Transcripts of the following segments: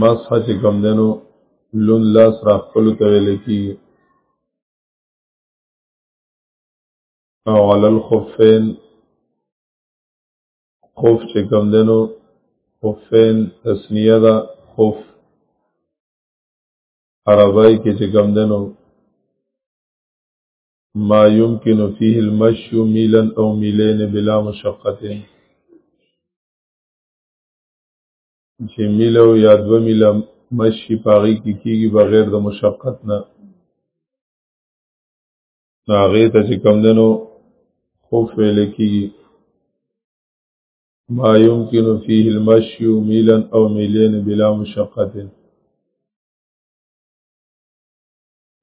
مسح چې کم دنو لون لاس را خپلو ته ویل کی او علی الخفین خوف چې کم دنو خفین تسنیه ده خوف عربی کې چې کم دنو ما يمكن فيه المشي ميلا او ميلين بلا مشقه چې ميل او یا دو ميل مشي پاغي کې کیږي بغیر د مشقت نه هغه ته چې کم دنو خوف ویل کیږي ما يمكن فيه المشي ميلا او ميلين بلا مشقه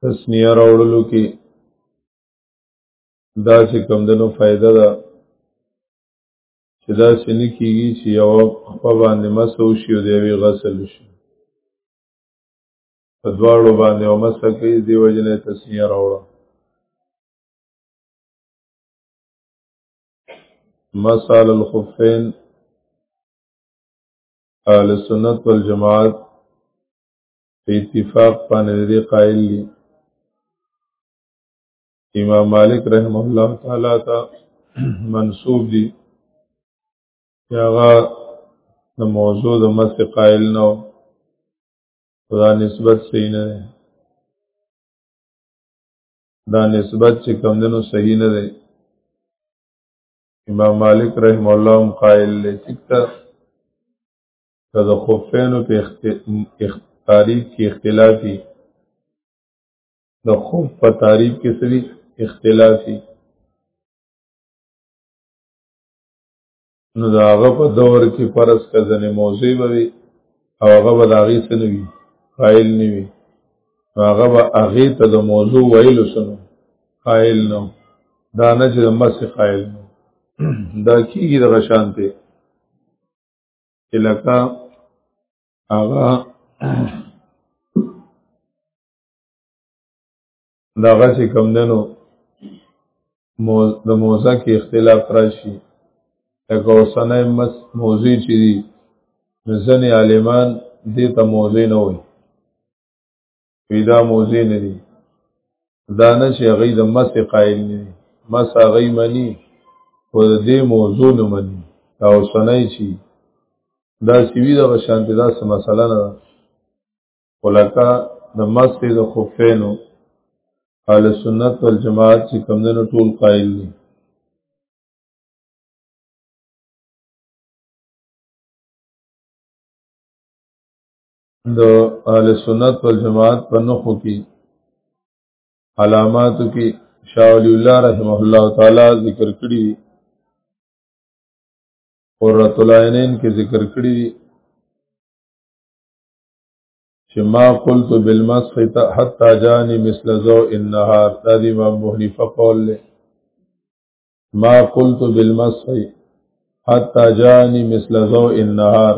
تسنیه راوړلو کې دا چې کم دنو فائدہ ده چې دا سنې کیږي چې یو خپل باندې مسو شي او دی وی غسل شي په دواړو باندې او مسه کوي دی وجنه تسنیه راوړه مسال الخفین اهل سنت والجماعت په اتفاق باندې دې قائل دي امام مالک رحم الله تعالی ته منسوب دي هغه د موضوع د مس قائل نه خدا نسبت صحیح نه ده دا نسبت چې کم دنو صحیح نه ده امام مالک رحم الله هم قائل دی ټیک ته که د خفینو په تعریف کې اختلافي د خف په تعریف کې سوي اختلافي نو دا هغه په دور کې فرض کا ځنې موضوع به وي او هغه به د هغې څه نه وي قایل نه وي نو هغه به هغې ته د موضوع ویلو څه نه قایل نه دا نه چې د مسې قایل نه دا کېږي دغه شانتې چې لکه هغه دغه چې کم دنو د موزه کې اختلاف راشي لکه اوسنۍ مس موضوع چې دي ځنې عالمان دې ته موضوع نه وي پیدا موزه نه دي دا نه چې هغه د مس قائل نه دي مس هغه مني او د دې موضوع نه مني او سنای چی دا سیوی دا شانتی دا سه مسله نه ولکه د مس د خفینو اهل سنت والجماعت چې کمندونو ټول قائل دي د اهل سنت والجماعت په نخو کې علاماتو کې شاه ولی الله رحمه الله تعالی ذکر کړی دی قرۃ العینین کې ذکر کړی دی چې ما قلت بالمسخ حتا جانی مثل ذو النهار دا دی امام ابو حنیفه قول له ما قلت بالمسخ حتا جانی مثل ذو النهار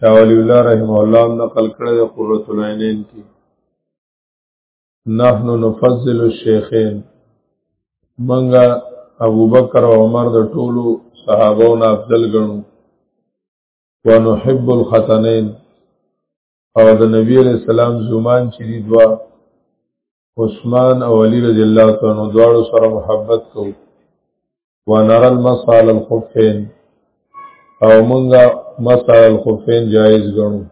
شاه ولی الله رحمه الله نقل کړی د قرۃ العینین کې نحن نفضل الشیخین منګه ابوبکر او عمر د ټولو صحابو نه افضل ګڼو ونحب الختنین او د نبی علیہ السلام زمان چې دی دوا عثمان او علی رضی الله تعالی عنہ دواړو سره محبت کو ونرى المسح على الخفين او مونږه مسح على الخفين جائز ګڼو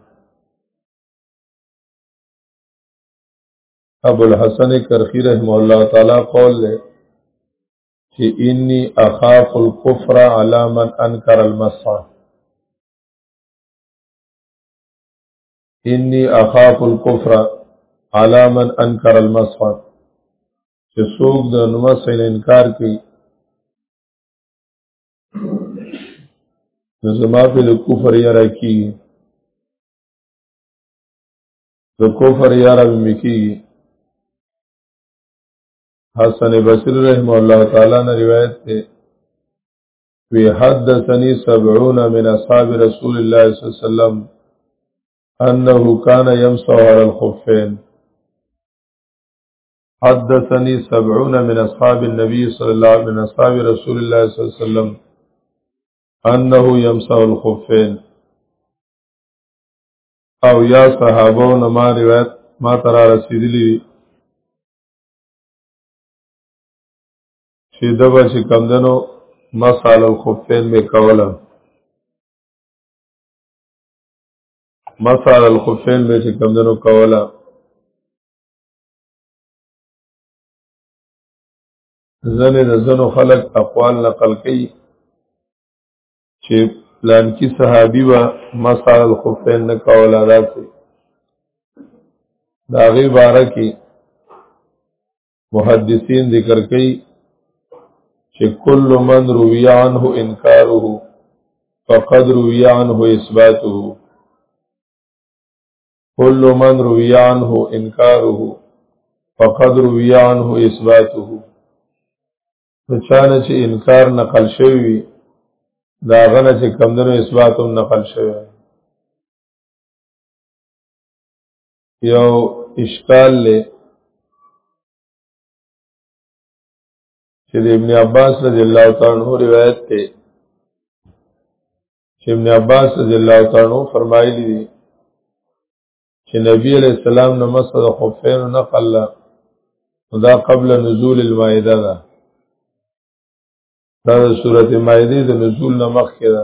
ابو الحسن کرخی رحم الله تعالی قول له چې انی اخاف الكفر على من انکر المسح انی اخاف الكفر علی من انکر المسح چې څوک د نمس نه انکار کوي نو زما په کفر یاره کی د کفر یاره مکی حسن بصری رحم الله تعالی نے روایت ته وی حدثني 70 من اصحاب رسول الله صلی الله علیه وسلم انه كان يمسح على الخفين حدثني 70 من اصحاب النبي صلى الله عليه وسلم من اصحاب رسول الله صلى الله عليه وسلم انه يمسح الخفين او یا صحابو نه ما روایت ما ترا رسیدلی چې د به چې کمدنو مسال الخفین به کوله مسال الخفین به چې کمدنو کوله ځنې د ځنو خلق اقوال نقل کوي چې پلان کی صحابي و مسال الخفین نه کوله داسې دا غي باره کې محدثین ذکر کوي چې کل من روی عنه انکاره فقد روی عنه اثباته کل من روی عنه انکاره فقد روی عنه اثباته چانه چې انکار نقل شوی دا غنه چې کمندونو اثبات هم نقل شوی یو اشکال لې چې د ابن عباس رضی الله تعالی عنہ روایت ته چې ابن عباس رضی الله تعالی عنہ فرمایلی دي چې نبی علیہ السلام نو مسد خفین نقل دا قبل نزول المائده ده دا سورته مائده د نزول نه مخکې ده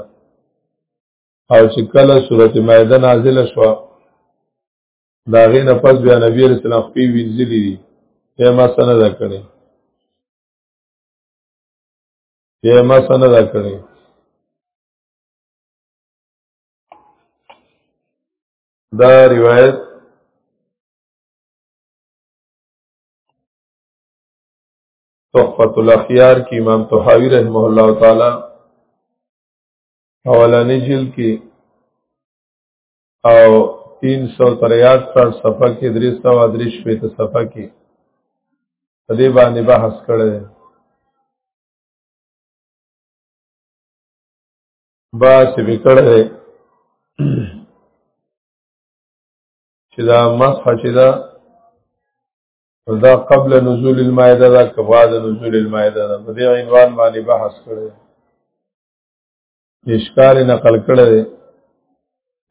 او چې کله سورته مائده نازله شوه دا غي نه پس بیا نبی علیہ السلام خپل وینځلی دي یې ما سره دا کړی یې ما سره دا کړی دا روایت تحفت الاخیار کی امام تحاوی رحمه الله تعالی اولنی جلد کې او 373 صفحه کې 333 په صفحه کې په دې باندې بحث کړی با چې وکړه چې دا مسح چې دا دا قبل نزول المائده دا کبعد نزول المائده دا په دې عنوان باندې بحث کړی اشکال نقل کړی دی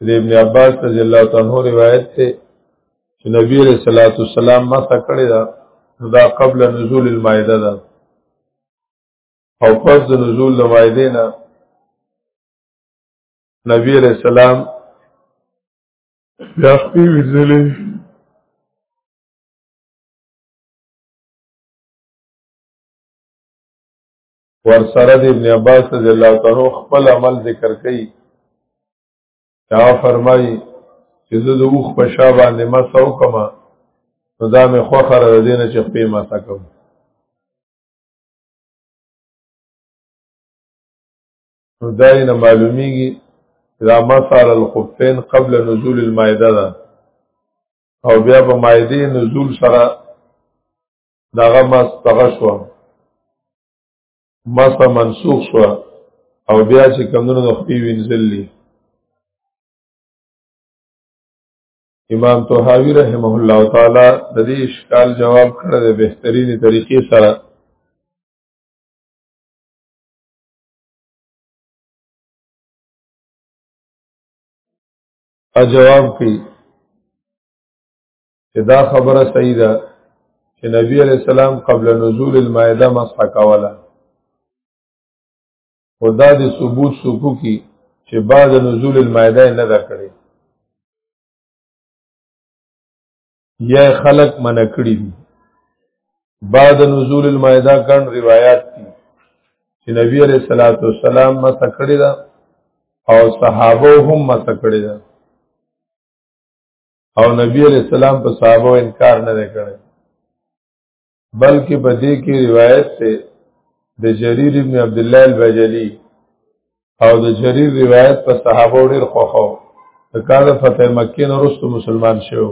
د ابن عباس رضی الله عنه روایت دی چې نبی علیہ الصلوۃ والسلام ما تکړه دا دا قبل نزول المائده ده او پس د نزول د مائده نه نبی علیہ السلام بیا خپل وزلې ور سره د ابن عباس رضی الله تعالی خپل عمل ذکر کړي دا فرمایي چې زه د وخ په شا باندې ما سو کما نو دا مې خو خره د دینه چې په ما سکم نو دا نه معلومیږي دا مسال الخفین قبل نزول المائده ده او بیا په مائده نزول سره داغه مس دغه شو مس منسوخ شو او بیا چې کمونو د خپې وینځلې امام طحاوی رحمه الله تعالی د دې اشکال جواب کړی د بهترینې طریقې سره جواب کی چې دا خبره صحیح ده چې نبی علی السلام قبل نزول المائده مسح کوله خدا دې ثبوت سکو کی چې بعد نزول المائده نه دا کړی یا خلق منع کړی دي بعد نزول المائده کان روایت دي چې نبی علیہ الصلوۃ والسلام ما تکړه دا او صحابه هم ما تکړه دا او نبی علیہ السلام په صحابه انکار نه کړي بلکې په دې کې روایت ته د جرير ابن عبد الله البجلي او د جرير روایت په صحابه ډېر خوخو د کار فتح مکه نه وروسته مسلمان شو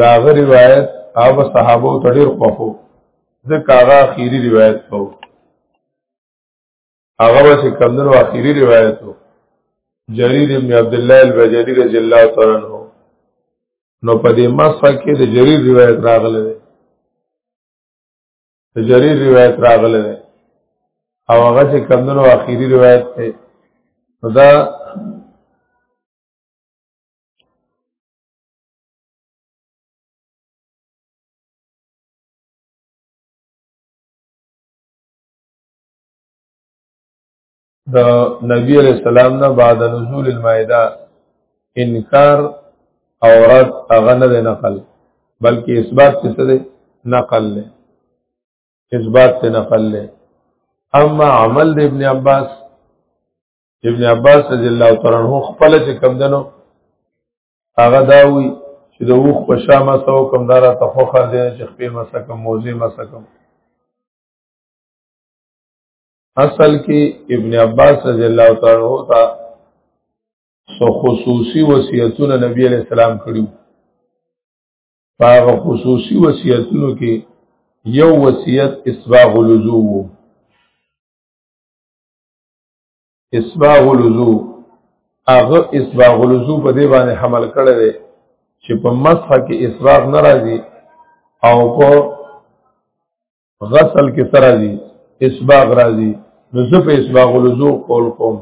دا غ روایت هغه صحابه ته ډېر خوخو ځکه هغه اخیری روایت وو هغه به چې کمدنو آخري روایت و جریر ابن عبدالله البجلی رضی الله تعالی عنہ نو په دې مسخه کې د جریر روایت راغلی دی د جریر روایت راغلی دی او هغه چې کمدنو آخري روایت دی نو دا د نبی علیہ السلام نه بعد نزول المائده انکار او رد هغه نه نقل بلکې اثبات څه دی نقل له اثبات ته نقل له اما عمل د ابن عباس ابن عباس رضی الله تعالی عنہ خپل چې کم دنو هغه داوی چې د وخ په شامه سو کم دارا تفخر دی چې خپې مسکم موزه مسکم اصل کې ابن عباس رضی الله تعالی عنہ ته سو خصوصي وصیتونه نبی علیہ السلام کړیو هغه خصوصي وصیتونو کې یو وصیت اسباغ الوضو اسباغ الوضو هغه اسباغ الوضو په دې باندې حمل کړی دی چې په مسح کې اسباغ ناراضي او په غسل کې سره دي اسباغ راځي نو زه په اسباغ الوضو قول کوم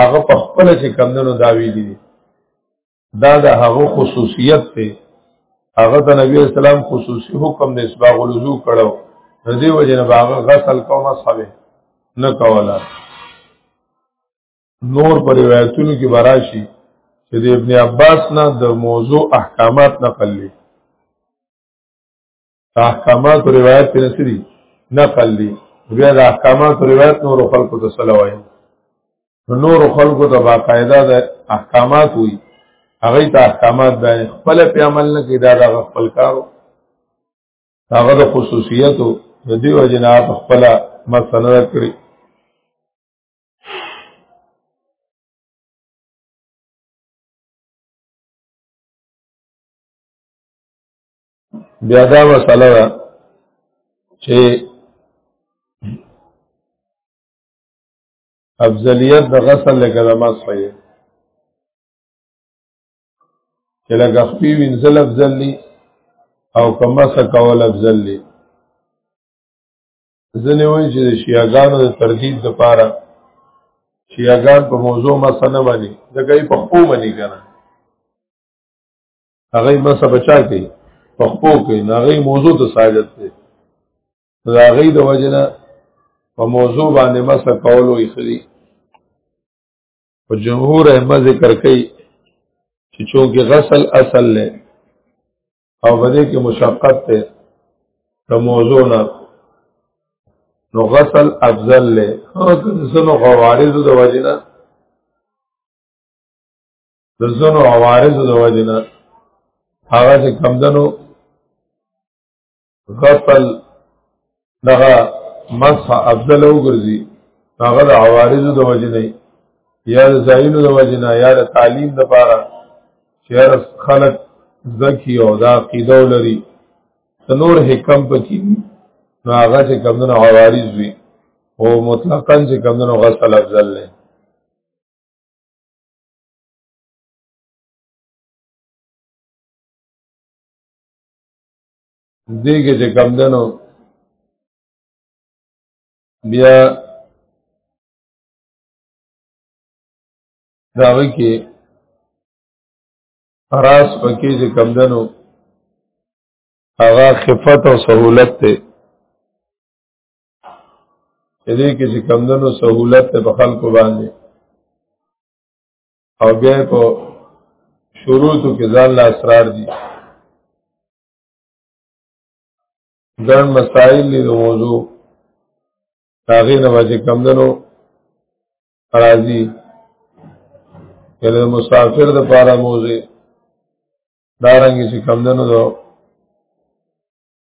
هغه په خپل چې کمندونو داوی دي دا د هغه خصوصیت ته هغه د نبی اسلام خصوصي حکم د اسباغ الوضو کړو د دې وجه نه باغ غسل کوم صحابه نه کولا نور پر روایتونو کې براشي چې د ابن عباس نه د موضوع احکامات نقل لې احکامات او روایت په نسری نقل دي بیا د احکامات او روایت نور خلکو ته سلوي نور خلکو ته باقاعده د احکامات وي هغه ته احکامات به خپل په عمل نه کې دا د خپل کارو هغه د خصوصیتو د دیو جناب خپل مسله کړی بیا دا مسله ده چې افضلیت د غسل لکه د مسح یې چې لکه خپې وینځل افضل دي او که مسح کول افضل دي ځنې وایي چې د شیعګانو د تردید دپاره شیعګان په موضوع مسح نه مني ځکه یې په خپو مني که نه هغه ما سبچا کې په خپو کې هغه موضوع ته ساجت دی دا هغه د وجنه په موضوع باندې ما سره کولو یې خلی او جمهور احمد ذکر کوي چې چونکه غسل اصل له او بده کې مشقت ته د موضوع نه نو غسل افضل له هغه څنو غوارض د وجنه د زنو عوارض د وجنه هغه چې کمدنو غفل دغه مسح افضل وګرځي هغه د عوارض د وجنه یا د زاینو د وجنه یا د تعلیم د پاره چې خلک زکی او دا قیدو لري تنور حکم پکې نو هغه چې کمدنو عوارض وي او مطلقاً چې کمدنو غسل افضل لري دیګه چې کم دنو بیا داوی کې راس پکې چې کم دنو هغه خفت او سهولت ته دې کې چې کمندونو سہولت ته په خلکو باندې او بیا په شروطو کې ځان لا اسرار دي ګڼ مسائل دي د موضوع هغه نه واجه کمندونو راځي کله مسافر د پاره موزه دارنګ چې کمندونو دو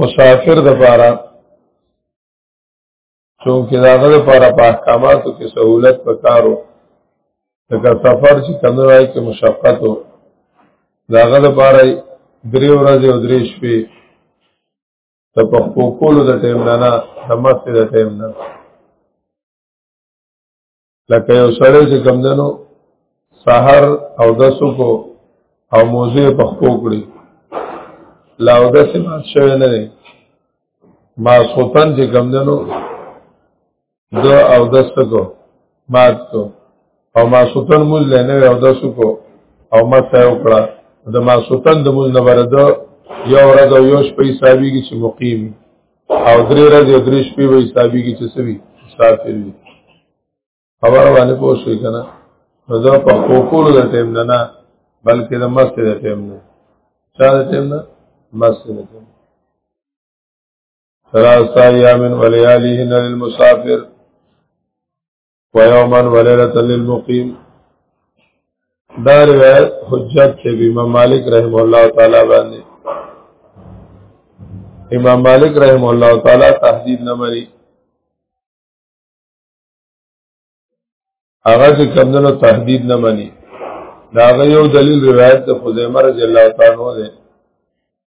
مسافر د پاره چونکه داغه د پاره په احکاماتو کې سہولت پکارو لکه سفر چې کمنو راي کې مشقت او داغه د پاره درې ورځې او درې شپې د پخپو کولو د ټیم نه نه د مسجد د ټیم نه لکه یو سړی چې کم دنو سحر او دسو کو او موزه په خپو کړی لا او دسې مات شوی نه دی ما سوتن چې کم دنو د او دس کو مات کو او ما سوتن موز لنه او دسو کو او ما سایو کړه د ما سوتن د موز نه ورده یو ورځ او یو شپې حسابي کې چې مقیم او درې ورځې او درې شپې به حسابي کې چې سوي مسافر وي خبر باندې پوه شوي که نه نو زه په کوکولو د ټیم نه نه بلکې د مستې د ټیم نه چا د ټیم نه مستې د ټیم ثلاثه ایام ولیالیهن للمسافر ويوما وليلة للمقيم دا روایت حجت ته امام مالک رحم الله تعالی باندې امام مالک رحم الله تعالی تهدید نه مری هغه چې کمندونو تهدید نه مني دا یو دلیل روایت د خزیمه رضی الله تعالی عنہ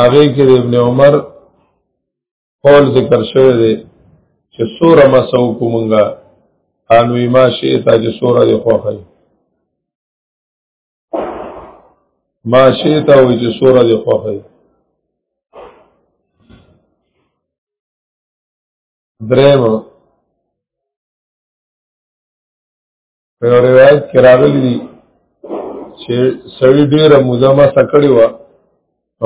هغه کې د ابن عمر قول ذکر شوی دی چې سوره مسو کومنګا انو ما شي ته چې سوره دی خوخه ما شي ته وي چې سوره دی خوخه درېمه په یو روایت کې راغلی دی چې سړی ډیره موده ما سکړی و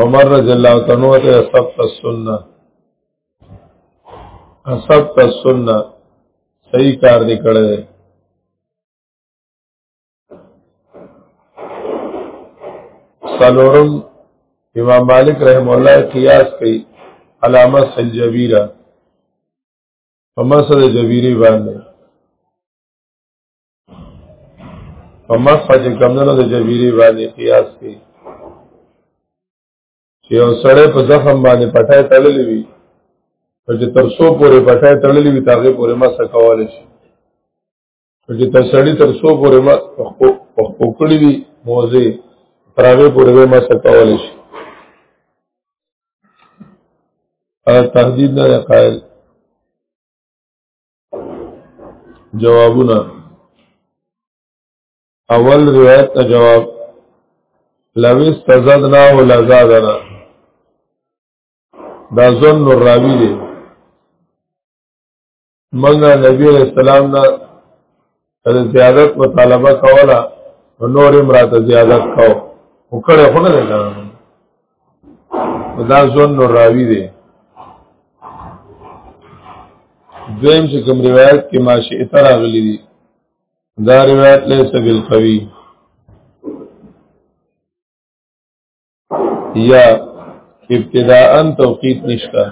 عمر رضی الله تعالی عنہ ته سب السنه سب السنه صحیح کار دی کړی دی سالورم امام مالک رحم الله قیاس کوي علامه سلجبیره په مسله جبیری باندې په مسخه چې کمدنو د جبیری باندې قیاس کې چې یو سړی په زخم باندې پټای تړلی وي او چې تر څو پورې پټای تړلی وي تاغه پورې مسخه کول شي او چې تر سړی تر څو پورې ما پکړی وي موزه تراغه پورې مسخه کول شي تهدید نه قائل جوابونه اول روایت ته جواب لو استزدنا ولا زادنا دا ظن الراوی دی منګه نبی علیہ السلام نه د زیادت مطالبه کوله نو نور امرات زیادت کو وکړه خو نه ده دا ځون نو راوی دی دویم چې کوم روایت کې ما شي اتر غلي دي دا روایت له سبیل قوی یا ابتداءا توقیت نشته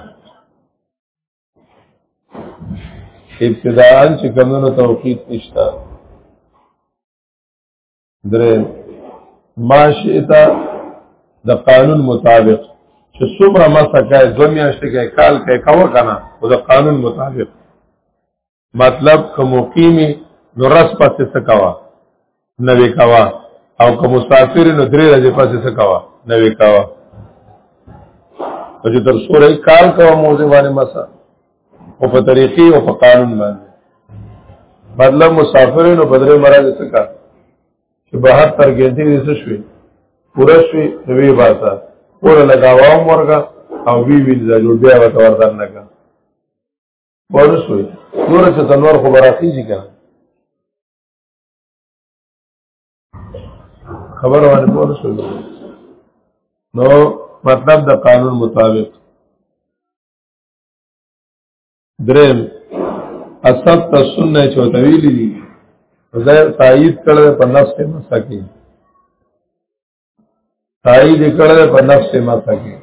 ابتداء چې کمونو توقیت نشتا درې ما شئتا د قانون مطابق چې څومره مسکه زمیاشت کې کال کې کاوه کنه او د قانون مطابق مطلب که مقیمی نو رس پسې سکوا نوې کوا او که مسافر نو درې ورځې پسې سکوا نوې کوا چې تر سورې کال کوا موزه باندې مسا او په طریقې او په قانون باندې مطلب مسافر نو بدرې مراد سکا چې بهر تر ګنټې دې څه شوي پوره شوي نوې باسا پوره لگاوا مرګه او وی وی ځل بیا وته وردان نه ورسوي نور څه تنور خو براخي دي کنه خبر باندې پوه شو نو مطلب د قانون مطابق درم اصحاب ته سنت چوتویلی دي ځای تایید کړل په نفس مسکه تایید کړل په نفس مسح کې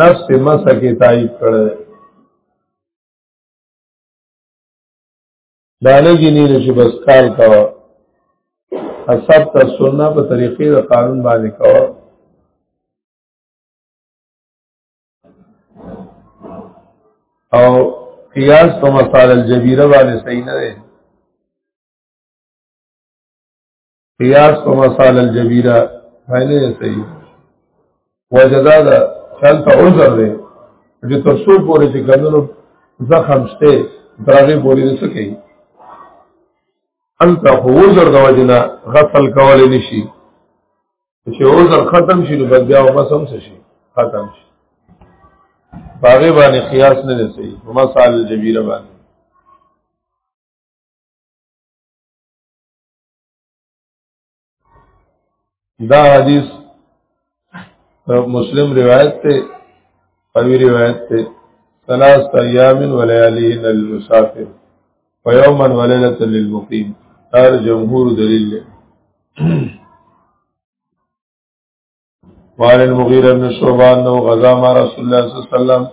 نفس مسح کې تایید کړل دا لګی نه چې بس کال کا حسب ته سنت په طریقې د قانون باندې کاوه او قیاس په مثال الجبیره باندې صحیح نه دی قیاس په مثال الجبیره باندې صحیح وجدا دا چلته عذر دی چې تر څو پورې چې ګندلو زخم شته درغه پورې نه سکی انت خو عذر د وجنه غسل کول نشي چې عذر ختم شي نو بیا او مسم شي ختم شي باغې باندې قیاس نه دی صحیح په مسال جبیره باندې دا حدیث مسلم روایت ته قوی روایت ته ثلاث ایام و لیالیهن للمسافر فیوما وليله للمقيم هر جمهور دلیل دی وعن المغيرة بن شعبة أنه غزا مع رسول الله صلى الله عليه وسلم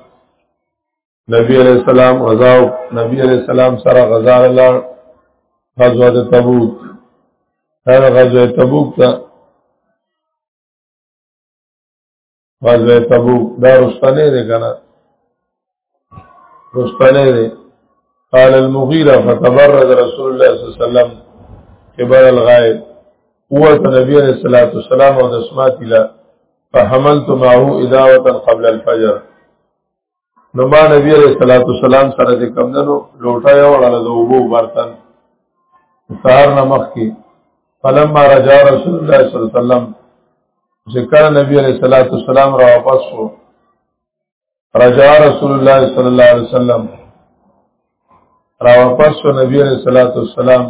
نبی علیہ السلام غزا نبی علیہ السلام سره غزا لار غزوه تبوک هر غزوه تبوک ته غزوه تبوک دا رستنه ده کنه رستنه ده قال المغيرة فتبرد رسول الله صلى الله عليه وسلم قبل الغائب قوت نبی علیہ الصلوۃ والسلام او دسمات الى فحملت معه اداوه قبل الفجر نو ما نبی علیہ الصلوۃ والسلام سره د کمندنو لوټه یو وړل د وبو برتن سهار نمخ کې فلما رجا رسول الله صلی الله علیه وسلم ذکر نبی علیہ الصلوۃ والسلام را واپس شو رجا رسول الله صلی الله علیه وسلم را واپس شو نبی علیہ الصلوۃ والسلام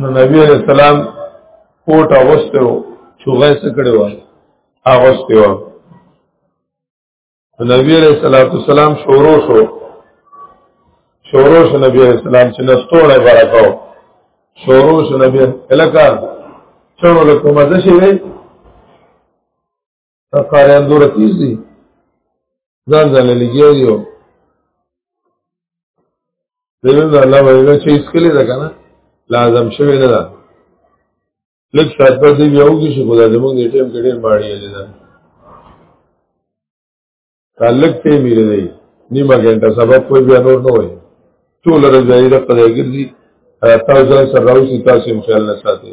نو نبی علیہ السلام کوټ اغوسته و چوغه سره کړي و اغوسته و نبی علیہ الصلوۃ والسلام شورو شو شورو شو نبی علیہ السلام چې نستوړه برکاو شورو شو نبی الکا چونو له کومه ځشي وي دا قاریان دور تیز دي ځان ځان لګي یو دغه د الله وینا چې اسکلې ده کنه لازم شوی نه ده لږ سات په دې یو کې شي خدای زموږ دې ټیم کې ډېر ماړی دی دا تعلق ته میره دی نیمه ګنټه سبب کوئی بیا نور نه وایي ټول راځي د قضای ګرځي تاسو ځان سره راوځي تاسو هم خیال نه ساتي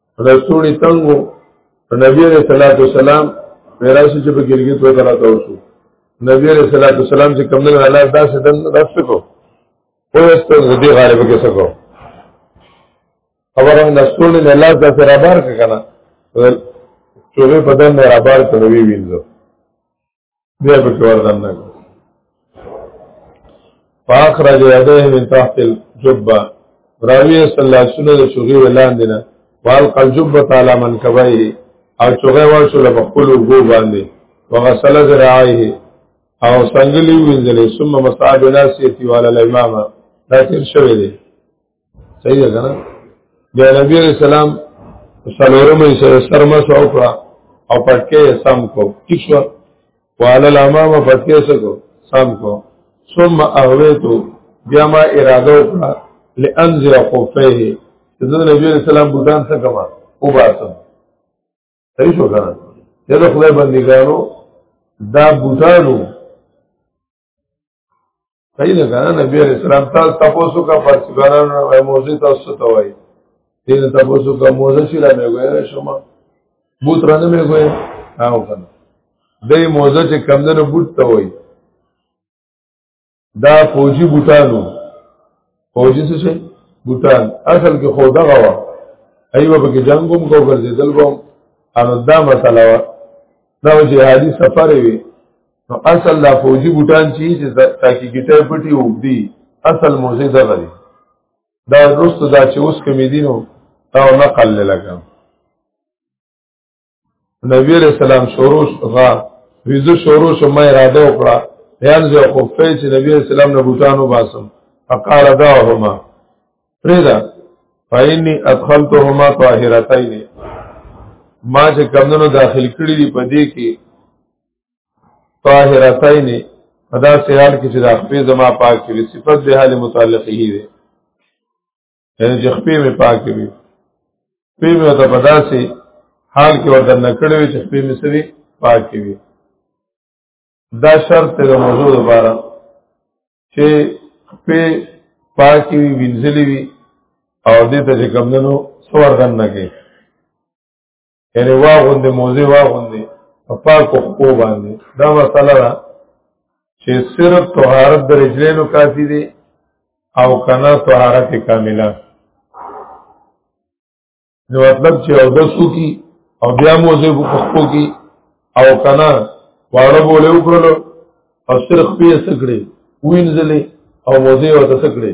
رسولي تنګو نبی عليه الصلاه والسلام میراث چې په ګلګي تو کرا تا وشو نبی عليه الصلاه والسلام چې کوم نه الله داسې دن راځ کو او استو دې غالب کې سکو خبره نه سول نه الله د سره بار کنه چوغه په دن نه را بار ته وی وینځو بیا په کور دنه پاک را جاده من تحت الجبه راوی صلی الله علیه وسلم د چوغي ولاندې نه وال قلجبه تعالی من کبای او چوغه ورشو له خپل وګو باندې وغسل ذراعه او څنګه لیو وینځلې ثم مصاب ناسیتی والا الامامه دا تیر شوی دی صحیح ده کنه بیا نبی علیہ السلام سلورم یې سره سرما سو کړه او پټکې سم کو ٹھیک شو وعلى الامام پټکې سکو سم کو ثم اهویتو بیا ما اراده وکړه لانزل خفیه زه نبی علیہ السلام بوتان څه کما او باسم صحیح شو کنه دا خدای بندګانو دا بوتانو صحیح ده کنه نبی علیہ السلام تاسو تاسو کا پرسګانان او موزه تاسو ته وای دې تاسو کا موزه چې را مې ګوره شما بوت را نه مې ګوره او کنه دې موزه چې کم نه بوت ته وای دا فوجي بوتانو فوجي څه شي بوتان اصل کې خو دغه وا ایوه به جنگوم کو ګرځیدل کوم ان دا مسله وا دا جهادي سفر وي نو اصل لا فوجي بوتان چی چې تاکي ګټه پټي وګدي اصل موزه دغه دی دا رست دا چې اوس کمی دینو او نقل لګم نبی علیہ السلام شروع غا ویزه شروع شو ما اراده وکړه بیان زه خو په چې نبی علیہ السلام نه بوتانو باسم فقال داهما فریدا فإني ادخلتهما طاهرتين ما چې کمندونو داخل کړی دی په دې کې طاهرتين ادا سیال کې چې د خپل زما پاک کړي صفت به حال متعلقه هي یعنی چې خپې مې پاکې وي خپې مې ورته په داسې حال کې ورته نه کړې وي چې خپې مې سوي پاکې وي دا شرط دی د موضوع لپاره چې خپې پاکې وي وینځلې وي او دې ته چې کمدنو سوردن نه کوي یعنی واغوند موزه واغوند په پاکو خو باندې دا مسله ده چې صرف طهارت د رجلینو کافی دی او کنا طهارت کامله نو مطلب چې او دسو کی او بیا موزه په خو کی او کنا واړه بوله وکړلو او صرف پیه سکړي وینځلې او موزه او تسکړي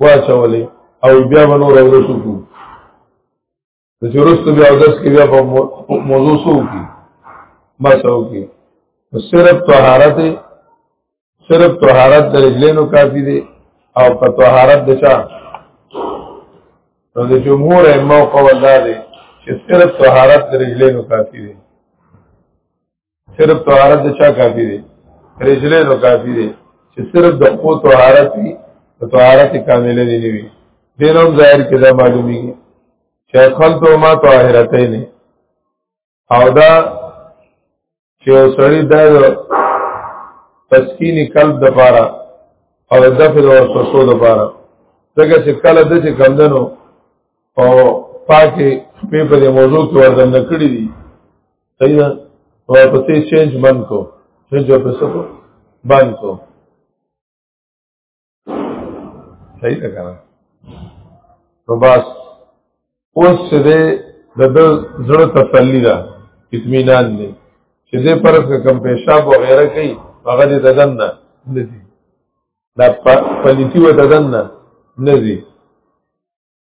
واچولې او بیا ونور او دسو کو د چورستو بیا اودس کې بیا په موضوع سو کی بس او کی صرف طهارت صرف طهارت د رجلینو کافی دی او په طهارت د چا نو د جمهور ائمه قول دا دی چې صرف طهارت د رجلینو کافی دی صرف طهارت چا کافی دی رجلې نو کافی دی چې صرف د خو طهارت وي د طهارت کامله دی نیوي دینوم ظاهر کې دا معلومیږي چې خپل ته ما طاهرته نه او دا چې سړی د تسکین قلب د پاره او د دفع او سوسو د پاره څنګه چې کله د چې کمندنو او پاکي په دې موضوع کې وردن کړی دي صحیح ده او پسې چینج من کو چینج او پسې کو باندې کو صحیح ده کنه نو بس اوس چې ده د زړه تسلی ده اطمینان دی چې دې پرس کم پیشاب و غیره کوي هغه دې ددن نه ندي دا پلیتی و ددن نه ندي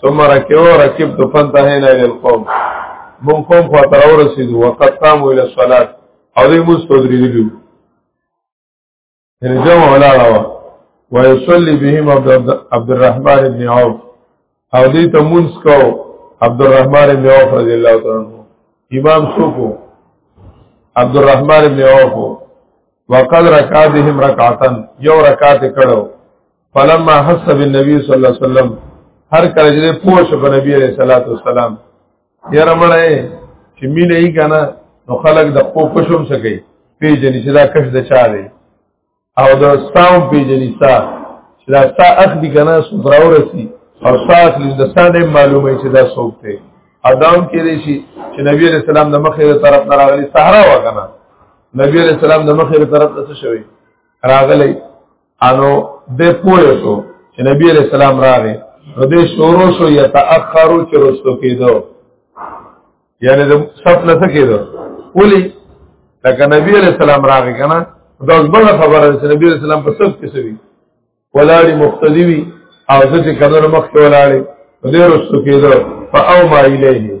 ثم رکعو رکب تو فنتهینا الى القوم مون قوم خو تر ورسېدو وقت قاموا الى الصلاه او دې مستدریدلو یعنی جمع ولاړه وا ويصلي بهم عبد الرحمن بن عوف او دې ته مونږ کو عبد الرحمن بن عوف رضی الله تعالی عنہ امام سوکو عبد الرحمن بن عوف وقد رکعتهم رکعتن یو رکعت کړو فلما حس بالنبي صلی الله علیه وسلم هر کله چې پوه شو په نبی علیہ الصلوۃ والسلام یاره مړې چې مینه یې کنه نو خلق د خو پښوم سکی پیجنې چې دا کښ د چا دی او دا ستاو پیجنې ستا چې دا تا اخ دی کنه سوتراو رسی او سات لږ د ساده معلومه چې دا څوک دی ادم کې دی شي چې نبی علیہ السلام د مخې له طرف نه راغلی صحرا وکنه نبی علیہ السلام د مخې له طرف ته شوی راغلی انو به پوه شو چې نبی علیہ السلام راغی نو دې شورو شو یتاخرو چې رستو کېدو یعنی د صف نه کېدو ولی لکه نبی علیہ السلام راغی کنه دا بل خبره چې نبی علیہ السلام په صف کې سوي ولاړی مقتدی وی او زه چې کله مخ ته ولاړی دې رستو کېدو فاو ما الیه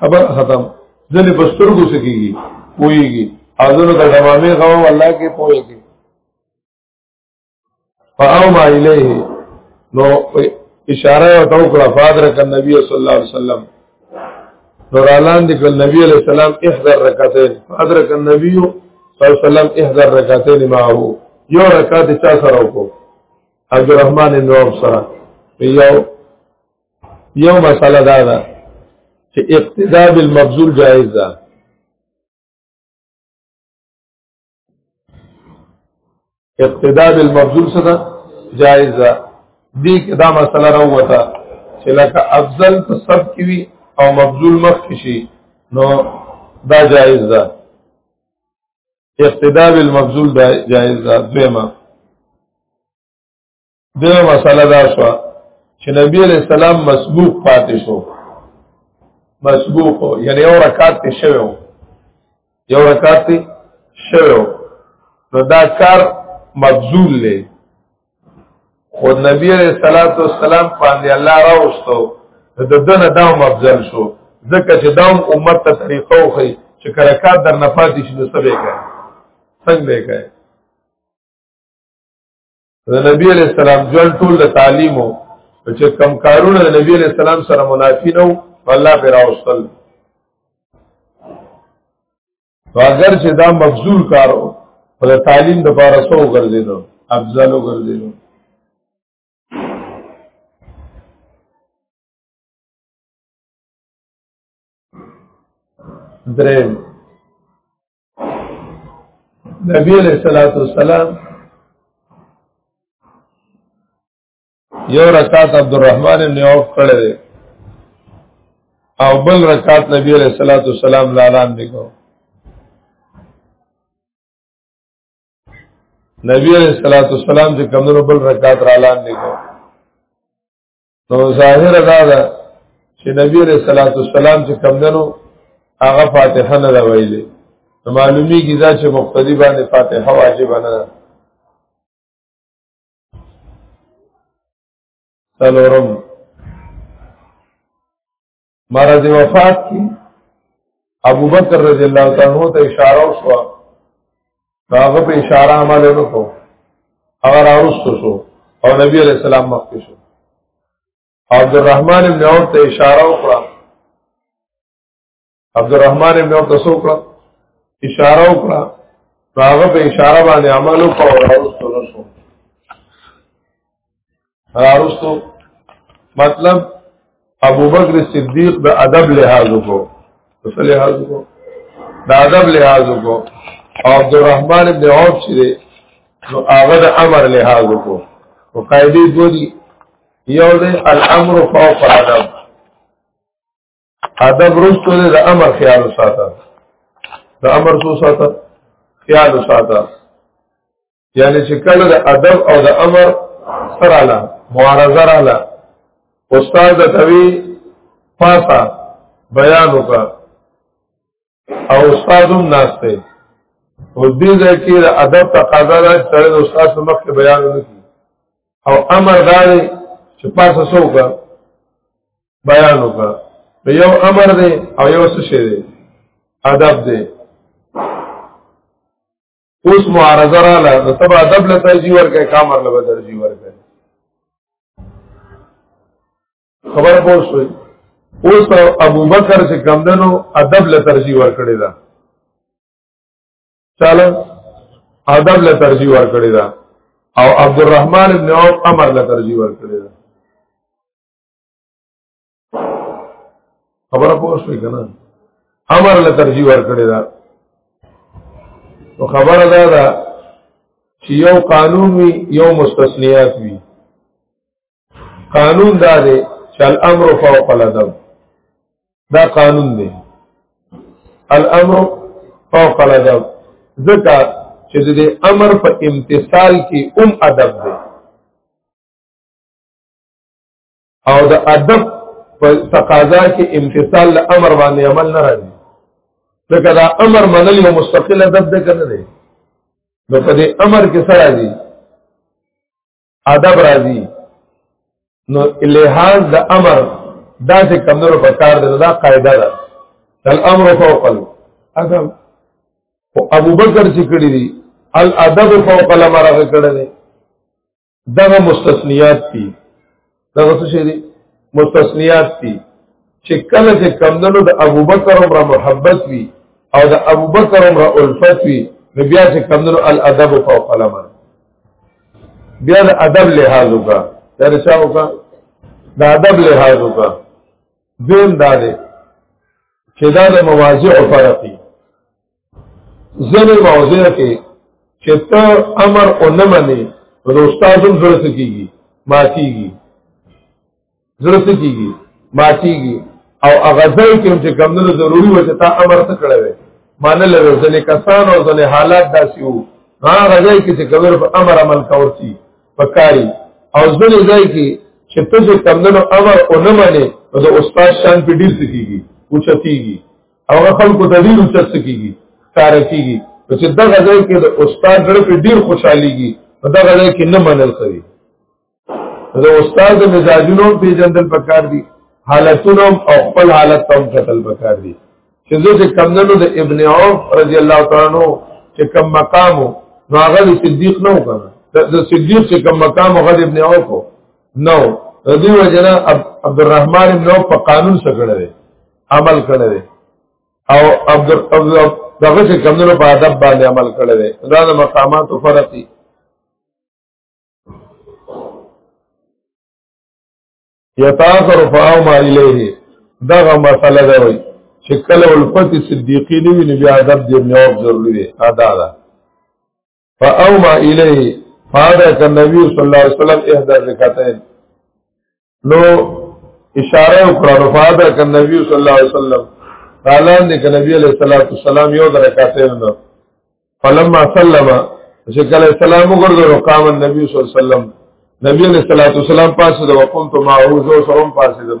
خبر ختم ځلې بستر کو سکیږي پويږي اذن د دمامه غو الله کې پويږي فاو ما الیه نو اشاره او توکړه فادر ک نبی صلی الله علیه وسلم نور اعلان دی کل نبی علیہ السلام احضر رکعتین فادر ک نبی صلی الله علیه وسلم احضر رکعتین معه یو رکعت چا سره وکړو عبد الرحمن بن عوف سره یو یو مسله دا ده چې اقتدا بالمبذول جایز ده اقتدا بالمبذول څه ده جایز ده دې کې دا مسله راوته چې لکه افضل په سب کې وي او مبذول مخ کې شي نو دا جایز ده اقتدا بالمبذول دا جائز ده دویمه دا مسله دا شو چې نبی علیہ السلام مسبوق پاتې شو مسبوق یعنی یو رکعت ته شوو یو رکعت ته شوو نو دا کار مبذول لې خود نبی علیہ الصلوۃ والسلام باندې الله راوستو د دنه دا مبذل شو ځکه چې دا امت ته طریقو خي چې کرکات در نه پاتې شي نو سبې کوي څنګه کوي د نبی علی السلام جوړ ټول د تعلیم او چې کم کارونه د نبی علی السلام سره منافی نو الله پر اوصل تو اگر چې دا مفضول کارو په تعلیم د پاره سو ګرځیدو افضل ګرځیدو درم نبی علیہ الصلوۃ والسلام یو رکعت عبدالرحمن ابن عوف کړه دی او بل رکعت نبی علیہ الصلوۃ والسلام لاله نکو نبی علیہ الصلوۃ والسلام چې کمنو بل رکعت را لاندې کو نو ظاهر دا ده چې نبی عليه الصلاه والسلام چې کمندنو هغه فاتحه نه ویلې معلومی کی دا چې مقتدی باندې فاتحه واجب نه ده سلورم مرض وفات کې ابو بکر رضی الله تعالی عنہ ته اشاره وشو هغه په اشاره عمل وکړو هغه راوستو شو او نبی علیہ السلام مخکې شو عبد الرحمن ابن عوف ته اشاره وکړه عبد الرحمن ابن عوف ته وکړه اشاره وکړه هغه په اشاره باندې عمل وکړو راوستو شو راوستو مطلب ابو بکر صدیق د ادب لحاظ کو څه لحاظ کو د ادب لحاظ کو او عبدالرحمن ابن عوف چې دی نو هغه د امر لحاظ کو او قاعده دوی یو دی الامر فوق الادب ادب رستو دې د امر خیال وساته د امر سو ساته خیال وساته یعنی چې کله د ادب او د امر سره لا معارضه را لا استاد توی فاصا بیان وکړه او استاد هم ناشته او دې ځای کې د ادب تقاضا ده چې د استاد مخ کې بیان وکړي او امر دا دی چې پاسه څوکا بیان وکړه یو امر دی او یو څه شی دی ادب دی اوس معارضه را لا نو تب ادب له ترجیح ورکه کامر له ترجیح ورکه خبر پوه شوي اوس ابو بکر چې کمدنو ادب له ترجیح ورکړی دا چاله ادب له ترجیح ورکړی دا او عبدالرحمن ابن عوف امر له ترجیح ورکړی دا خبره پوه شوي که نه امر له ترجیح ورکړی دا نو خبره دا ده چې یو قانون وي یو مستثنیات وي قانون دا دی چې الامر فوق الادب دا قانون دی الامر فوق الادب ځکه چې د امر په امتثال کې ام ادب دی او د ادب په تقاضا کې امتثال له امر باندې عمل نه راځي ځکه دا امر منل یو مستقل ادب دی کنه دی نو په دې امر کې سره دی ادب راځي نو لحاظ د امر دا چې کمنو په کار ده دا قاعده ده الامر فوق الادب او ابو بکر چې کړی دي الادب فوق الامر هغه کړی دي دغه مستثنیات دي دا څه شي دي مستثنیات دي چې کله چې کمندونو د ابوبکر عمر محبت وي او د ابوبکر عمر الفت وي نو بیا چې کمندونو الادب فوق الامر بیا د ادب لحاظ وکړه دا رچا وکړه د ادب لحاظ وکړه دین دا دی چې دا د مواضع فرق دی زنی موضوع کې چې ته امر او نه منې نو استاد هم زړه کیږي ماتيږي زړه کیږي ماتيږي او هغه ځای کې چې کم نه ضروري و چې تا امر څه کړی وي معنی لري ځنې کسان او ځنې حالات داسي وو هغه ځای کې چې کبر په امر عمل کورتي پکاري او ځنې ځای کې چې ته چې کم نه امر او نه منې نو د استاد شان په ډیر څه کیږي او چتیږي او خلکو ته ډیر چت کیږي کار کیږي چې دا غځای کې د استاد ډېر په ډیر خوشحاليږي دا غځای کې نه منل کوي دا استاد د مزاجونو په جندل پکار دي حالتونو او خپل حالت تم قتل پکار دي چې زه چې کمندونو د ابن عوف رضی الله تعالی عنہ چې کم مقام نو هغه صدیق نه وکړه د صدیق چې کم مقام هغه ابن عوف نو د دې وجنه عبدالرحمن ابن عوف په قانون سره کړی عمل کړی دی او عبد دغه چې کمونو په ادب باندې عمل کړی دی دا د مقامات فرق دی یتاثر فاو ما الیه دغه مسله ده وای چې کله الفت صدیقی دی نو بیا ادب دې نواب ضروری دی ادا ده فاوما الیه فادرک النبی صلی الله علیه وسلم احدى الرکعتين نو اشاره وکړه نو فادرک النبی صلی الله علیه وسلم قالان دې ک نبی علیہ الصلوۃ والسلام یو درکعتين نو فلما سلم چې کله سلام وګرځو قام النبی صلی الله علیه وسلم نبی علیہ الصلوۃ والسلام پاسه د وقوم تو معوذ او سرم پاسه د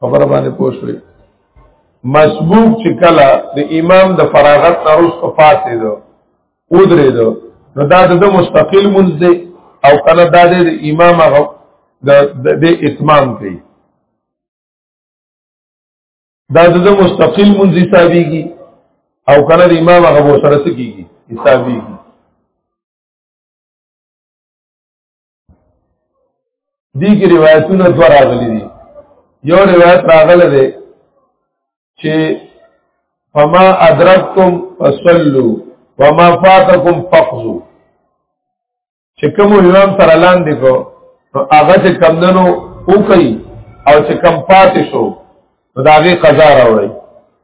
خبره باندې پوښوي مسبوق چې کله د امام د فراغت تروس په پاتې دو ودرې دو نو دا د مستقل منځ دی او کله دا د امام هغه د د اتمام کوي دا د مستقل منځ حسابيږي او کله د امام هغه سره سکیږي حسابيږي دي کې روایتونه دوه راغلي دي یو روایت راغله ده چې فما ادرکتم فصلوا وما فاتکم فقضوا چې کوم امام سره لاندې کو نو هغه چې کم دنو وکي او چې کم پاتې شو نو دا غي قضا راوړي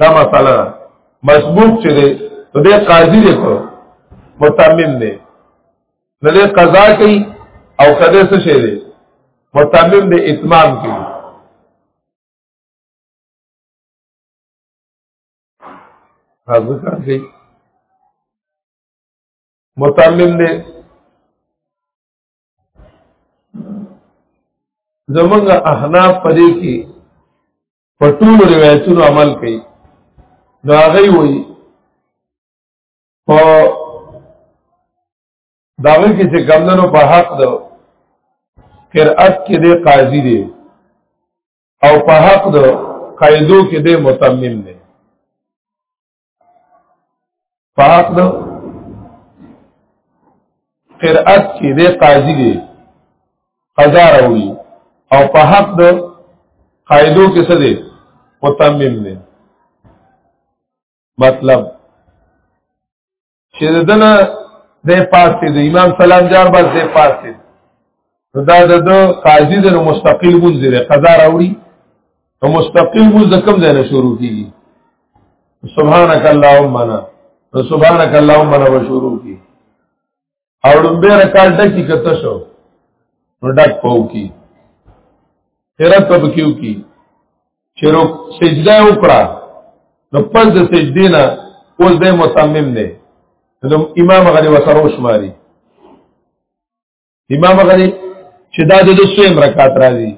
دا مسله ده مسبوق چې دی نو دی قاضي دی کو متمم دی نو دی قضا کوي او کده څه شي دی متمم دی اتمام کوي حاضر کار کوي متمم دی زمونږ احناف پدې کې په ټول روایتونو عمل کوي نو هغه وایي په داغه کې چې کمندونو په حق ده قرأت کې دی قاضي دی او په حق ده قاعدو کې دی متمم دی پاک دو قرأت کې دې قاضي دې قضا راوړي او په حق د قاعدو کې څه دې متمم دې مطلب چې دنه د پاسې د امام سلام جار بس د پاسې دا د دو قاضي د مستقل منځ دی قضا راوړي نو مستقل منځ کم ځای نه شروع کیږي سبحانك اللهم انا سبحانك اللهم انا وشروع کی او لومبه رکال ډکی کته شو نو ډک پاو کی قرات په کیو کی چې رو سجده وکړه نو پس د سجدې نه اوس د متمم نه نو امام غنی وسره شماري امام غنی چې دا د دوه رکعات راځي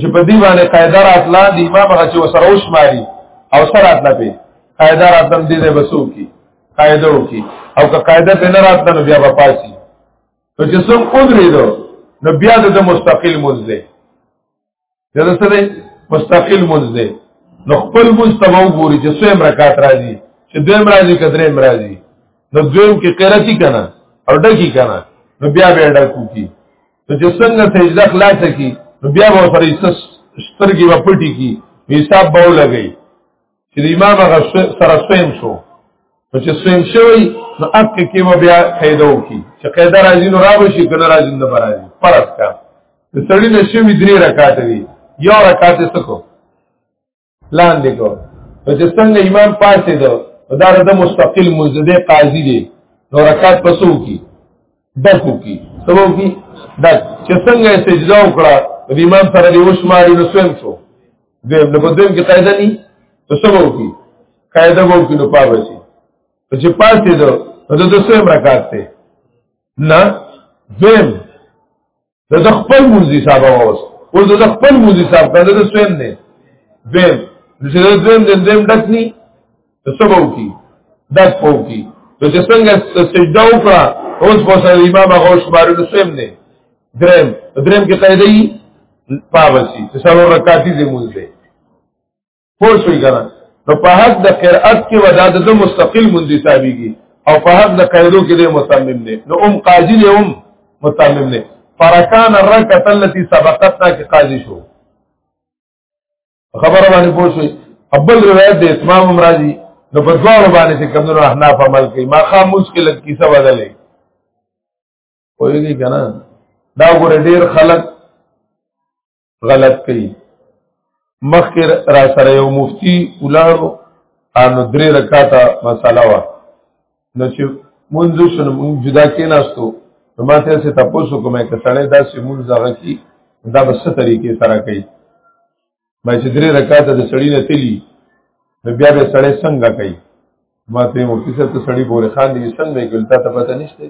چې په دې باندې قاعده راتلا د امام هغه چې وسره وشماري او سره راتلا به قاعده راتم دې ده بسو کی قاعده وکي او که قاعده په نه راتلا نو بیا به پاسي نو چې څوک قدرې دو نو بیا د مستقل مزده دا څه دی مستقل مزده نو خپل مستوو ګوري چې څوم رکعات راځي چې دویم راځي کدرې مرাজি نو دویم کې قرتی کنه او ډکی کنه نو بیا به ډکو کی نو چې څنګه سجده خلاص کی بیا به سره سترګې و پټي کی حساب به ولګي چې امام هغه سره سویم شو نو چې سویم شوی نو اک کې به بیا قاعده وکي چې قاعده راځي نو راو شي کنه راځي نه راځي فرض کا سړی نشي درې رکعات وی یو رکعات سکو لاندې کو نو چې څنګه امام پاسې دو دا د مستقل مزده قاضي دی نو رکعت پسو کی دکو کی سبو کی د چې څنګه سجده وکړه د امام سره دی وشماري نو سم شو د په دیم کې قاعده ني نو سبو کی قاعده وو کې نو پاوسی چې پاسې دو نو د دوسم رکعت ته نه دیم د خپل موزي صاحب واوس او د خپل موزي صاحب کنده د سویم نه دیم چې د دیم د دیم ډک ني د سبو کی ډک پو کی د چې څنګه سجده وکړه اوس په سره امام هغه شمار د سویم نه دریم دریم کې قاعده یې پاوسی چې څلور رکعاتي دې مونږ پوه شوي که نه نو په حق د قرأت کې ودا د مستقل مونږ حسابيږي او په حق د قاعدو کې د متمم دی نو ام قاضي دی هم متمم دی فرکان الرکعه التي سبقتنا کې قاضي شو خبره باندې پوه شوي ابل روایت د اتمام هم راځي نو په دواړو باندې چې کمونو احناف عمل کوي ما خام مشکل کیسه بدلې پوهېږي که نه دا ګوره ډېر خلک غلط کوي مخکې را سره یو مفتی ولاړو ان درې رکعاته مساله وا نو چې مونږ شنو مونږ جدا کېناستو نو ما ته څه تاسو کومه کسړې داسې مونږ زغه کی دا بس طریقې سره کوي ما چې درې رکعاته د سړی نه تلی نو بیا به سړی څنګه کوي ما ته مو کیسه ته سړی پورې خان دی څنګه ګلتا ته پته نشته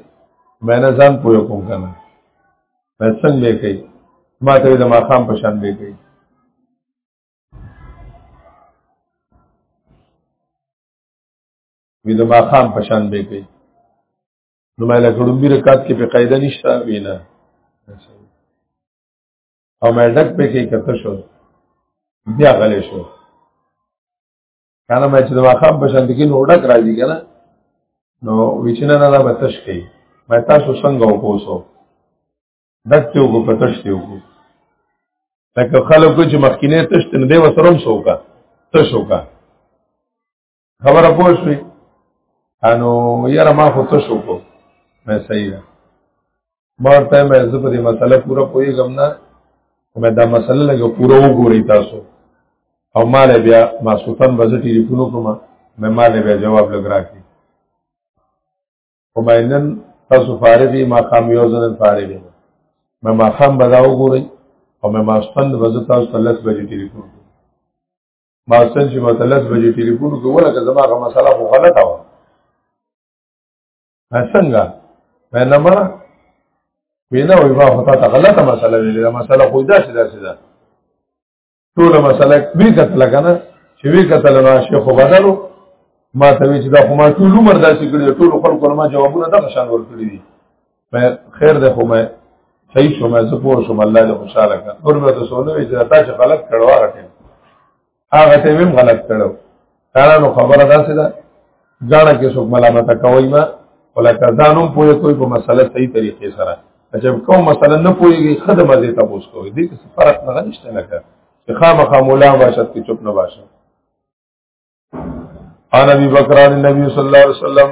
مې نه ځان پوهه کوم کنه څنګه به کوي ما ته د ماقام په شان به کوي وی د ماقام په شان به کوي نو مې له ګړومبي رکعت کې په قاعده نشته وینا او مې ډک په کې کته شو بیا غلې شو کله مې چې د واخام په شان کې نو ډک راځي کنه نو وچنه نه به تش کوي مې تاسو څنګه وکوسو دک ته وګو په تش ته وګو لکه خلکو چې مخکینه تش ته نه دی وسرم سوکا تش وکا خبره پوه شوې انو یاره ما خو تش وکو مې صحیح ده مارته مې زه په دې مسله پوره پوي غم نه مې دا مسله لګ پوره وګوري تاسو او مال بیا ما سلطان بزه ټلیفون کوم مې مال بیا جواب لګراکې ومنن تاسو فارغي ما خام یو ځل فارغي مې ما خام بداو ګوري او مې ما سلطان بزه تاسو تلس بجې ټلیفون ما سن چې متلس بجې ټلیفون کوله که زما غو مسله خو غلطه و څنګه وینا ما وینا وی ما خو تا غلطه مسله ویلې دا مسله خو دا څه داسې ده ټول مسله وی کتل کنه چې وی کتل نو شیخ بدلو ما ته وی چې دا خو ما ټول عمر داسې کړی ټول خلکو ما جوابونه دغه شان ورکړي دي خیر ده خو ما صحیح شوم زه پوه شوم الله دې خوشاله کړه اور به تاسو نو چې تاسو غلط کړو راکې هغه ته هم غلط کړو دا نو خبره ده چې دا ځاړه کې څوک ملامت کوي ما ولکه ځانو پوهه کوي په مسله صحیح طریقې سره چې کوم مسله نه پوهیږي خدمت دې تاسو کوي دې څه فرق نه غنښت نه کړ چې خامخا مولا باشد کې چپ نه باشد ان ابي بکر علی نبی صلی الله علیه وسلم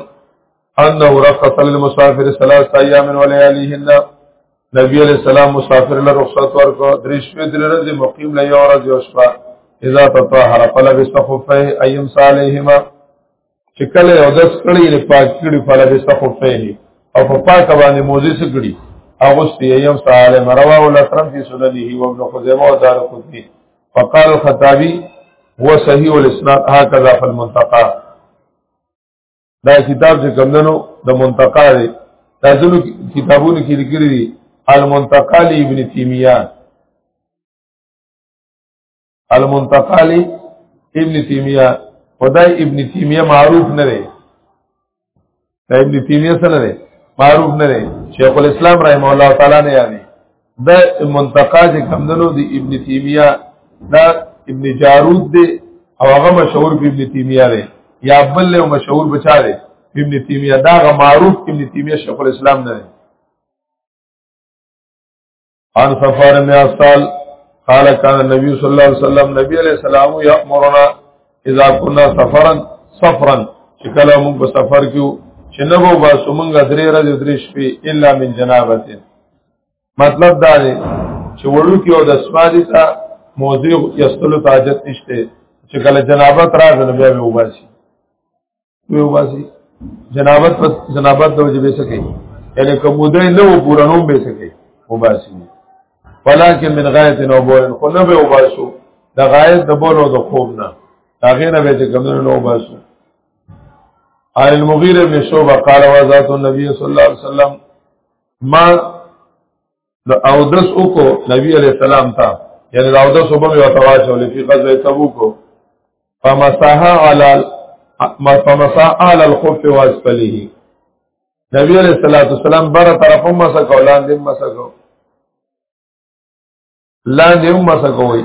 انه رخص للمسافر ثلاث ايام ولياليهن نبی علیہ السلام مسافر له رخصت ورکو درې شپې درې ورځې مقیم له یو ورځ یو شپه اذا تطهر فلبس خفه ايم صالحهما چې کله یو دس کړي نه پاک کړي فلبس خفه او په پاک باندې موزي سګړي اغسطی ايم صالح مروا ولا ترم في سننه وابن خزيمه ودار قطني فقال الخطابي هو صحيح الاسناد هكذا في المنتقى دا کتاب چې کمدنو د منتقا دی دا ځلو کتابونو کې لیکلي دي المنتقا لی ابن تیمیه المنتقا لی ابن تیمیه خدای ابن تیمیه معروف نه دی دا ابن تیمیه سره دی معروف نه دی شیخ الاسلام رحم الله تعالی نه یادی د منتقا چې کمندنو د ابن تیمیه دا ابن جارود دی او هغه مشهور په ابن تیمیه دی یا بل له مشهور بچا دی ابن تیمیه دا غ معروف ابن تیمیه شیخ الاسلام نه دی ان سفر میں اصل قال كان النبي صلى الله عليه وسلم نبی علیہ السلام یامرنا اذا كنا سفرا سفرا چې کله موږ په سفر کې چې نه وو باسو موږ درې ورځې درې شپې الا من جنابته مطلب دا دی چې وړو کې او د سمادي ته موضوع یستلو تاجت نشته چې کله جنابت راځي نو بیا وباسي وی وباسي جنابت پس جنابت د وجبه سکے یعنی کوموده نه و پورانو به سکے وباسي ولکه من غایت نو بول خو نه به وباسو د غایت د بولو د خوب نه هغه نه به چې کوم نه وباسو عن المغيرة بن شعبة قال وزات النبي صلى الله عليه وسلم ما د اودس وکړو نبی علیہ السلام ته یعنی د اودس وبو یو تواچو لفی غزوه تبوک فمسح علی فمسح علی الخف واسفله نبی علیہ الصلوۃ والسلام بر طرف هم مسکو لاندې هم مسکو لاندې هم مسکو وي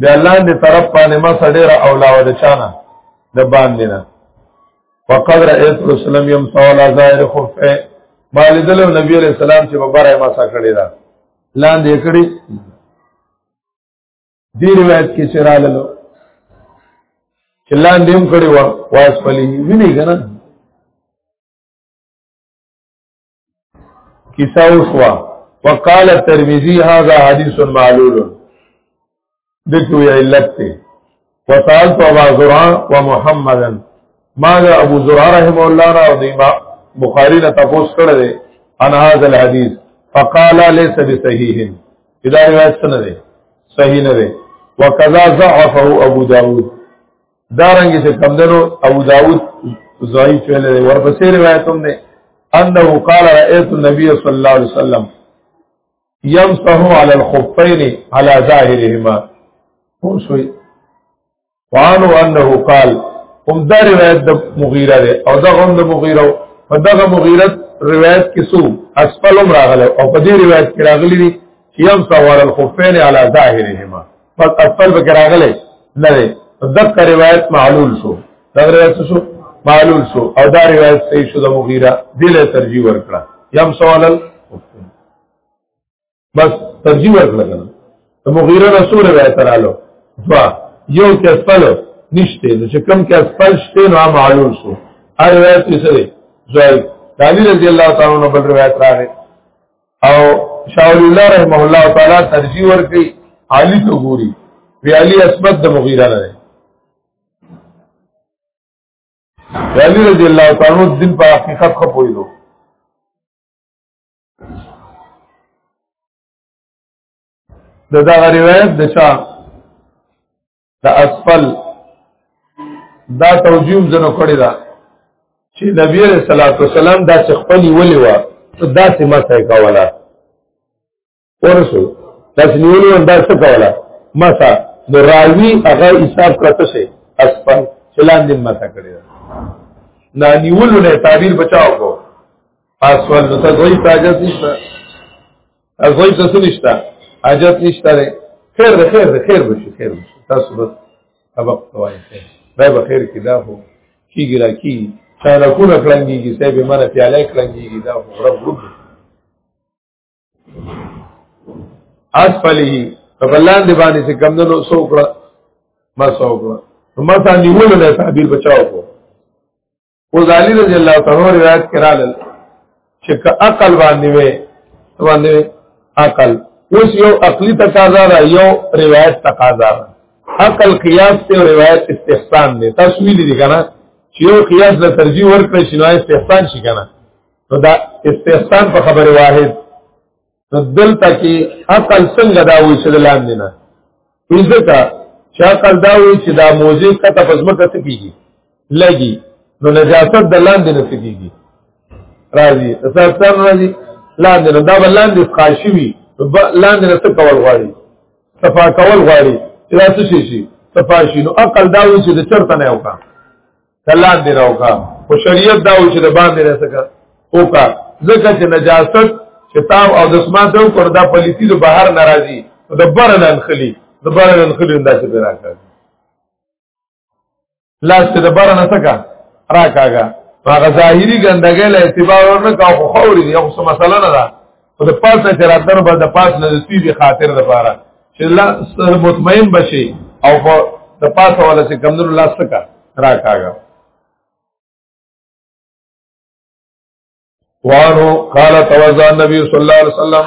بیا لاندې طرف باندې ما سړیره او لاوه د چانه د باندې نه وقد رأيت رسول الله يم صلى ظاهر خفه ما لیدل نبی علیہ السلام چې په بره ما سا کړی دا لاندې کړی دی روایت کې چراله لو چې لاندې هم کړی و واس پلی ویني کنه کیسه وشوا وقال الترمذي هذا حديث معلول دته وی علت ته وسالت ابو زرعه ومحمدا ما ابو زرعه رحم الله را او دیما بخاری نه تاسو کړه دې ان هذا الحديث فقال ليس بصحيح اذا روایت سنه صحیح نه وي وکذا ضعفه ابو داود دارنګ چې کمدنو ابو داود ضعیف ویل دی ورپسې روایت هم دی انه قال رأيت النبي صلى الله عليه وسلم يمسح على الخفين على ظاهرهما هو شوي وعنه انه قال هم دا روایت د مغیره ده او دا هم د مغیره په دغه مغیره روایت کې سو اسفلم راغله او په دې روایت کې راغلي دي چې يم سوال الخفين على ظاهرهما پس اسفل به راغلی نه دی ذکر روایت معلول شو دا روایت شو معلول شو او دا روایت صحیح شو د مغیره دله ترجیح ورکړه یم سوالل بس ترجیح ورکړه کنه د مغیره رسول روایت رالو دوا یو کې اسفل نشته نو چې کم کې اسفل شته نو معلول شو هر روایت یې سره زوی علی رضی الله تعالی عنہ بل روایت راغی او شاول الله رحمه الله تعالی ترجیح ورکړي عالی ته ګوري وی علی اسمت د مغیره نه دی علی رضی الله تعالی عنہ دین په حقیقت خو پوي دو دغه روایت د چا دا اسفل دا توجیم زنو کړی دا چې نبی علیہ الصلوۃ والسلام دا چې خپل ویلی و ته دا څه مسه کوله ورسو تاسو نیولو دا څه کوله مسه د راوی هغه حساب کړته شي اسفل چلان دې مسه کړی دا نا نیولو نه تعبیر بچاو کو اسفل نو ته دوی تاجت نشته از غوی څه نشته حاجت نشته دی خیر دی خیر دی خیر بشي خیر بشي تاسو بس سبق کوی دا به خیر کې دا هو کیږي را کی چا نه کونه کلنګيږي سه به مره پیاله کلنګيږي دا رب رب اسفلی فبلان دی باندې چې کم دنو سو کړه ما سو کړه ما ته نیول نه تعبیر بچاو کو غزالی رضی الله تعالی روایت کړل چې که عقل باندې وي باندې عقل اوس یو عقلی تقاضا ده یو روایت تقاضا ده عقل قیاس ته روایت استحسان دی تاسو ویلي دي کنه چې یو قیاس له ترجیح ورکړي شنو استحسان شي کنه نو دا استحسان په خبره واحد نو دلته کې عقل څنګه دا وایي چې د لاندې نه ځکه چې عقل دا وایي چې دا موزه کته په ځمکه څه کېږي لګي نو نجاست د لاندې نه څه کېږي راځي اساسان راځي لاندې نه دا بل لاندې خاشي وي لاندې نه څه کول غواړي صفا کول غواړي چې دا څه شي شي صفا شي نو عقل دا وایي چې د چرته نه وکړه کلان دی راوکا او شریعت دا و چې د باندې رسکا اوکا ځکه چې نجاست چې تاو او دسمان ته پر دا پلیتی د بهر ناراضي د بر نه انخلی د بر نه انخلی انده څه پیدا کړ لاس ته د بر نه سکا راکاګه هغه ظاهری ګندګې له اعتبار ورنه کا خو خوري یو څه مسله نه ده او د پاس نه چراتنو بل د پاس نه د تیب خاطر د پاره چې الله مطمئن بشي او د پاس ولا چې کمنو الله سکا راکاګه وانو قال توزع النبي صلى الله عليه وسلم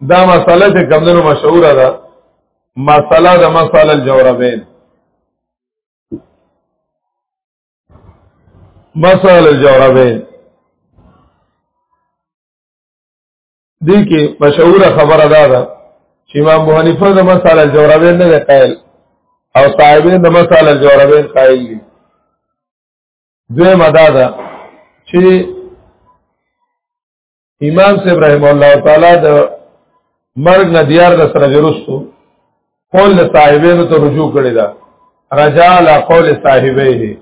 دا مسله چې کمدنو مشهوره ده مسله د مسله الجوربین مسله الجوربین دې کې مشهوره خبره ده دا چې امام ابو حنیفه د مسله الجوربین نه قائل او صاحبین د مسله الجوربین قائل دي دوی مدادا چې امام صاحب رحم الله تعالی د مرګ نه دیار د سره جرستو قول له صاحبینو ته رجوع کړی دا رجا له قول صاحبینه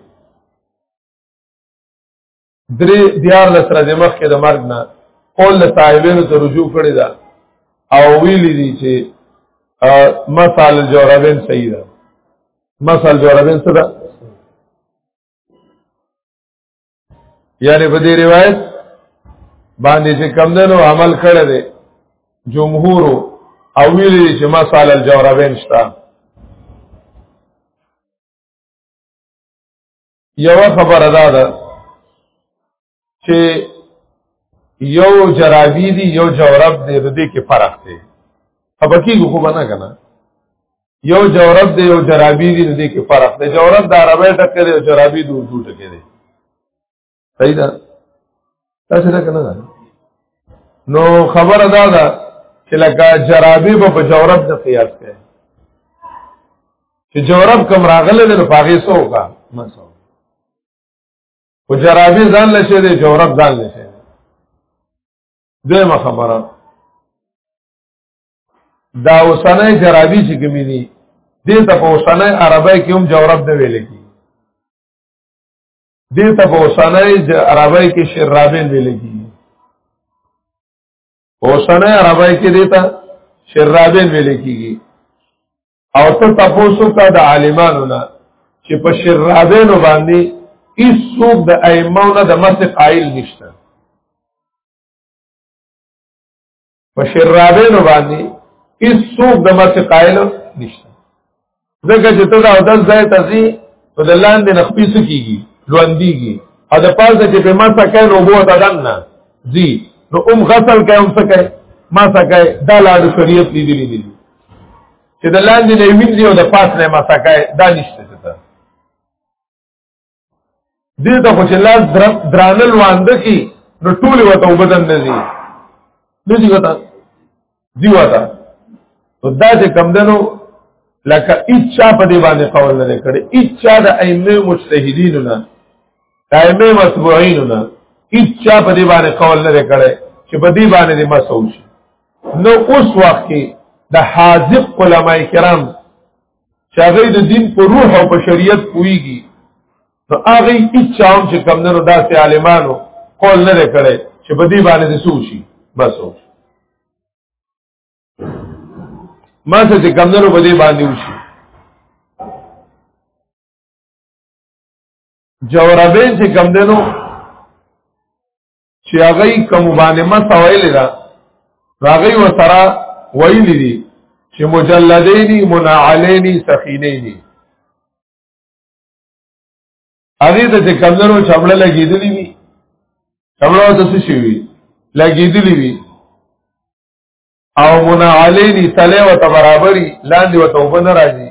درې دیار له سره د مخ کې د مرګ نه قول له صاحبینو ته رجوع کړی دا او ویلی دي چې مثال جوربین صحیح ده مثال جوربین څه ده یعنی په دې روایت باندې چې کم دنو عمل کړی دی جمهور او ویلي چې ما سال الجوربین شته یو خبره ده ده چې یو جرابی دی یو جورب دی د دې کې فرق دی خپکی خو بنا کنه یو جورب دی یو جرابی دی دې کې فرق دی جورب د عربی ټکه دی او جرابی د اردو ټکه دی صحیح ده تاسو نه کنه نو خبره دا ده چې لکه جرابی په جورب د قیاس کوي چې جورب کم راغله د پاغې سو کا مسو او جرابی ځان لشه دی جورب ځان لشه دیمه خبره دا اوسنۍ جرابي چې کومې دي دې ته په اوسنۍ عربی کې هم جورب نه ویل کی دې ته په اوسنۍ عربی کې شرابین ویل کی اوسنۍ عربی کې دې ته شرابین ویل کیږي او ته تاسو کا د عالمانو نه چې په شرابین باندې هیڅ څوک د ائمه نه د مسق قائل نشته په شرابینو باندې هیڅ څوک د مس قائل نشته ځکه چې ته دا د ځای ته ځي په د لاندې نخپي سکیږي لوندېږي او د پاسه چې په مس قائل وبو ته دنه ځي نو ام غسل کوي ام څه کوي ما څه کوي دا لاړ شریعت لیدلی دي چې د لاندې نه وینځي او د پاس نه ما څه کوي دا نشته دې ته خو چې لاس درانل واند کی نو ټول وته وبدن نه دي نه دي وته دی وته نو دا چې کم دنو لکه اچا په دې باندې قول نه کړي اچا د ائمه مجتهدین نه ائمه مسبوعین نه اچا په دې باندې قول نه کړي چې په دې باندې دې مسو شي نو اوس وخت کې د حاذق علماء کرام چې هغه د دین په روح او په شریعت پويږي نو هغه هیڅ چاوم چې کم نه داسې عالمانو قول نه کړي چې په دې باندې د سوشي بس او ما څه چې کم نه په دې باندې وشي جورابین چې کم دنو چې هغه کوم باندې ما سویل دا هغه وسره ویل دي چې مجلدین منعلین سخینین هغه د کمزورو چمړه لګیدلې وي چمړه د څه شي وي لګیدلې وي او منعلین تله و ته برابرۍ لاندې و ته وبنه راځي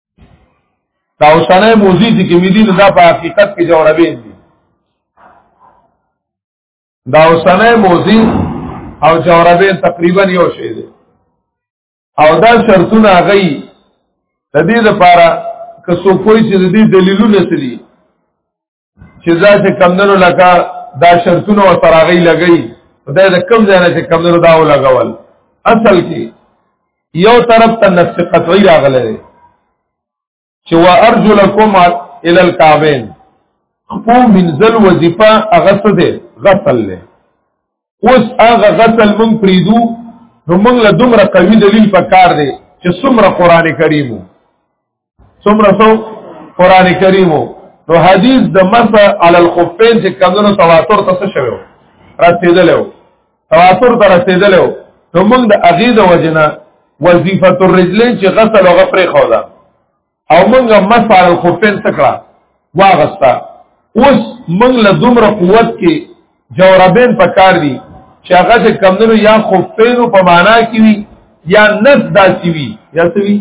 دا اوسنه موزي چې کوم دي دا په حقیقت کې جوړوین دي دا اوسنه موزي او جوړوین تقریبا یو شی دی او دا شرطونه غي د دې لپاره که څوک کوئی چې د دې دلیلونه سړي چې دا چې کمندونو لکه دا شرطونه او سراغي لګي دا د کم ځای نه چې کمندونو دا ولګول اصل کې یو طرف ته نفس قطعی راغله دی چې وا ارجلکم ال الکعبین خپو منزل وظیفه غسل دی غسل له اوس هغه غسل مون پریدو نو موږ له دومره قوي دلیل پکار دی چې څومره قران کریمو څومره سو قران کریم نو حدیث د مسح علی الخفین چې کمونو تواتر ته شوی رسیدلو تواتر ته رسیدلو نو موږ د اغید وجنه وظیفه الرجلین چې غسل او غفر خو ده او موږ مسح علی الخفین تکړه واغستا اوس موږ له دومره قوت کې جوربین پکار دي چې هغه چې کمندونو یا خفینو په معنا کې وي یا نس داسي وي یا سوي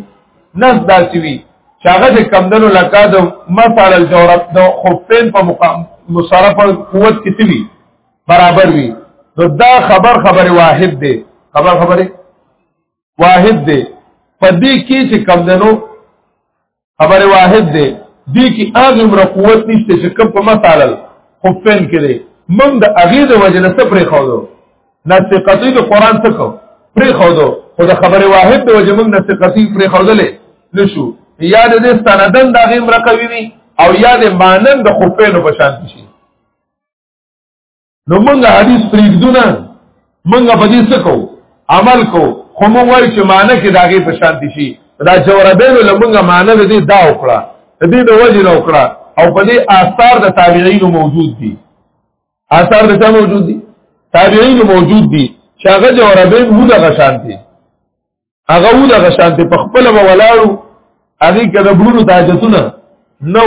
نس داسي وي چې هغه چې کمندونو لکه د مثال الجورب د خفین په مقام مصرف قوت کې سوي برابر وي نو دا خبر خبر واحد دی خبر خبره واحد دی په دې کې چې کم دنو خبر واحد دی دې کې هغه عمر قوت نشته چې کم په مثالل خفن کې دی موږ د هغه د وجه نه سپرې خو دو نسقتی د قران څخه پرې خو دو خو د خبر واحد د وجه موږ نسقتی پرې خو دلې نشو یا د دې سندن د هغه عمر قوي وي او یا د مانن د خفن په شان شي نو موږ حدیث پریږدونه موږ په دې څه کوو عمل کو خو موږ وایو چې معنی کې داغه په شان دي شي دا جوربین له موږ معنی دې دا وکړه دې د وجه نه وکړه او په دې آثار د تابعین موجود دي آثار د چا موجود دي تابعین موجود دي چې هغه جوربین موږ غشان دي هغه و دغه شانته په خپل ولاړو هغه کده برونو تاجتونه نو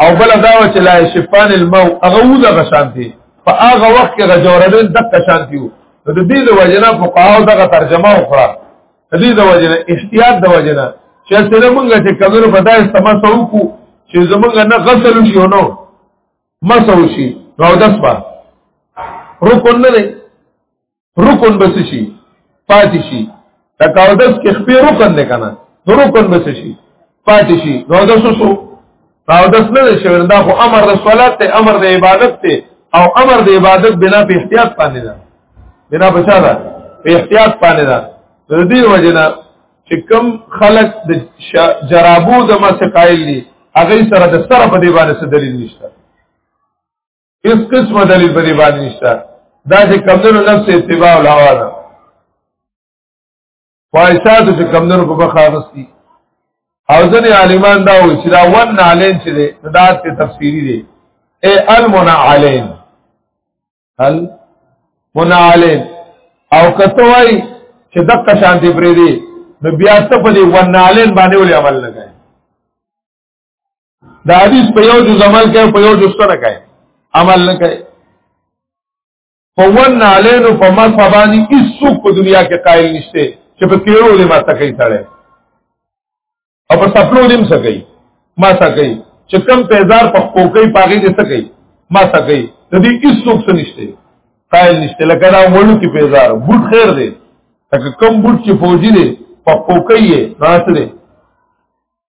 او بل دا چې لا شفان المو هغه و دغه شانته په هغه وخت کې غجوربین دغه شانته وو د دې د وجنه په قاو دغه ترجمه وکړه د دې د وجنه احتیاط د وجنه چې سره مونږ چې کمنو په دای سما سوکو چې زمونږ نه غسل شي نو مسو شي نو داس په رکن نه رکن بس شي پاتې شي تکاودس کې خپې رکن نه کنه نو رکن بس شي پاتې شي نو د سوسو تاودس نه شي دا خو امر د صلات ته امر د عبادت ته او امر د عبادت بنا په احتیاط باندې ده بنا په څه ده په احتیاط باندې ده د دې وجنه چې کم خلق د جرابو د مسقایل دي هغه سره د سره په دی باندې څه دلیل نشته اس قسم دلیل په دې باندې نشته دا چې کمزورو نفس اتباع او هوا ده خواهشات چې کمزورو په مخه غستی او ځنې عالمان دا وایي چې دا ون علین چې دی دا ته تفسیری دی اے المنا علین هل منا علین او کته وایي چې دغه شانتی پرې دی نو بیا ته په دې ون علین باندې ولې عمل نه کوي دا حدیث په یو جز عمل کوي په یو جز سره کوي عمل نه کوي فون علین او فما فبانی ایسو په دنیا کې قائل نشته چې په تیرو دې ماته کوي سره او په سپلو دې مسه کوي ما سا کوي چې کم پیزار په کوکې پاګې دې سکي ما سا کوي د دې ایسو څه نشته قائل نشته لکه دا وړو کې پیزار بوت خیر دی تک کم بوت چې فوجي دی په کوکې یې ناس دی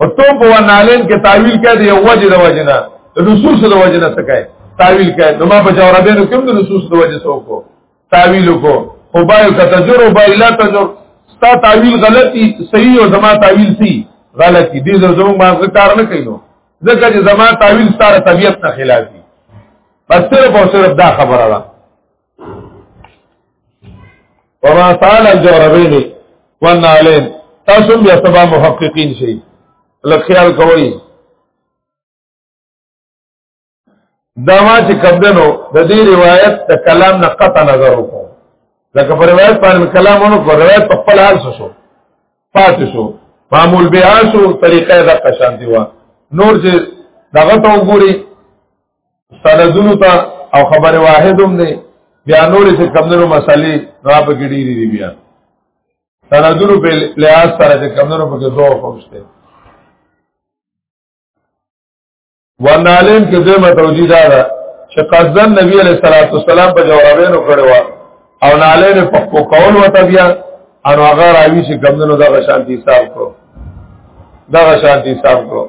او تو په ونالین کې تعویل کړي یو وجه د وجه نه نصوص د وجه نه سکای تعویل کړي نو ما په جوابینو کې د نصوص د وجه سو کو تعویل کو او بایو کتجر او بایو لا تجر ستا تعویل غلطی صحیح او زما تعویل سی غلطی دې زموږ ما کار نه کوي نو ځکه چې زما تعویل ستاره طبیعت نه خلافي بس صرف او صرف دا خبره ده وما تعال الجوربين وان علين تاسو بیا سبا محققین شي لکه خیال کوئ دا ما چې کبدنو د دې روایت د کلام نه قطع نظر وکړو لکه په روایت باندې کلامونو په روایت په خپل حال شو پاتې شو معمول بیا شو طریقې د قشانتی و نور چې دغه ته وګوري سندونو ته او خبر واحد هم دی بیا نور چې کمندونو مسالې را په کې ډېری دي بیا سندونو په لحاظ سره چې کمندونو په کې دوه فوجته ورنالین کې دوی متوجی دا ده چې قصدن نبی علیہ الصلوۃ والسلام په جوابینو کړو او نالین په کول وته بیا ان هغه راوی چې کمندونو دا شانتی حساب کو دا شانتی حساب کو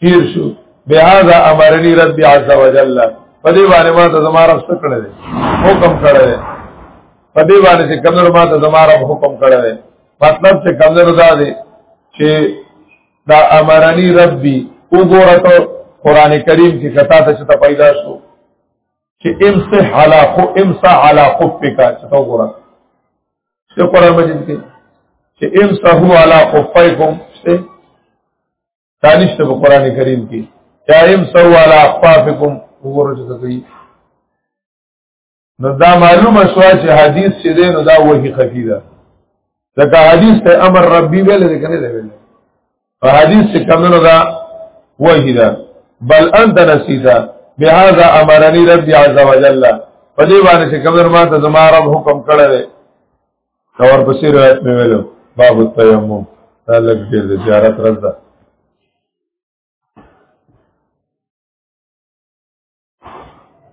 تیر شو بهذا امرني ربي عز وجل په دې باندې ما ته زماره ست کړل حکم کړل په دې باندې چې کمر ما ته زماره حکم کړل مطلب چې کمر دا دی چې دا امرني ربي وګوره ته قران کریم کې کتا ته چې پیدا شو چې امسح علی خو امسح علی خفک چې تو ګوره چې قران مجید کې چې امسحو علی خفیکم څه دانش ته قرآن کریم کې چایم سو علی اخفافکم وګورئ چې کوي نو دا معلومه شو چې حدیث چې دی نو دا وحی خفی ده ځکه حدیث ته امر ربی ویل دی کنه دی ویل په حدیث کې کمنو دا وحی ده بل انت نسیتا بهذا امرنی ربی عز وجل په دې باندې چې کمر ما ته زما رب حکم کړی اور پسې روایت مې ویلو باب التیمم دا لږ ډېر د زیارت رز ده